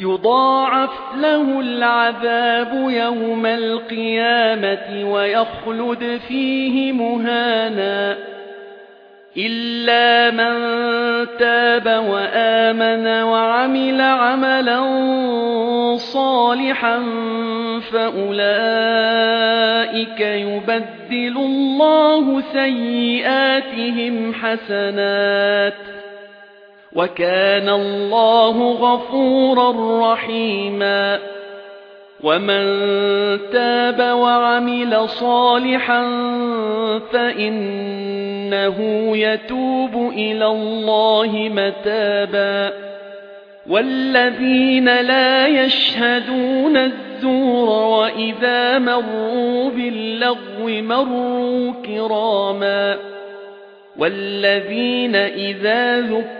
يضاعف له العذاب يوم القيامة ويخلد فيه مهانا. إلا من تاب وآمن وعمل عملا صالحا فأولئك يبدل الله سيئاتهم حسنات. وَكَانَ اللَّهُ غَفُورًا رَّحِيمًا. وَمَن تَابَ وَعَمِلَ صَالِحًا فَإِنَّهُ يَتُوبُ إِلَى اللَّهِ مَتَابًا. وَالَّذِينَ لَا يَشْهَدُونَ الزُّورَ وَإِذَا مَرُّوا بِاللَّغْوِ مَرُّوا كِرَامًا. وَالَّذِينَ إِذَا ذُكِّرُوا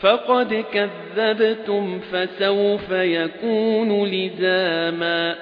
فَقَدْ كَذَّبْتُمْ فَسَوْفَ يَكُونُ لِزَامًا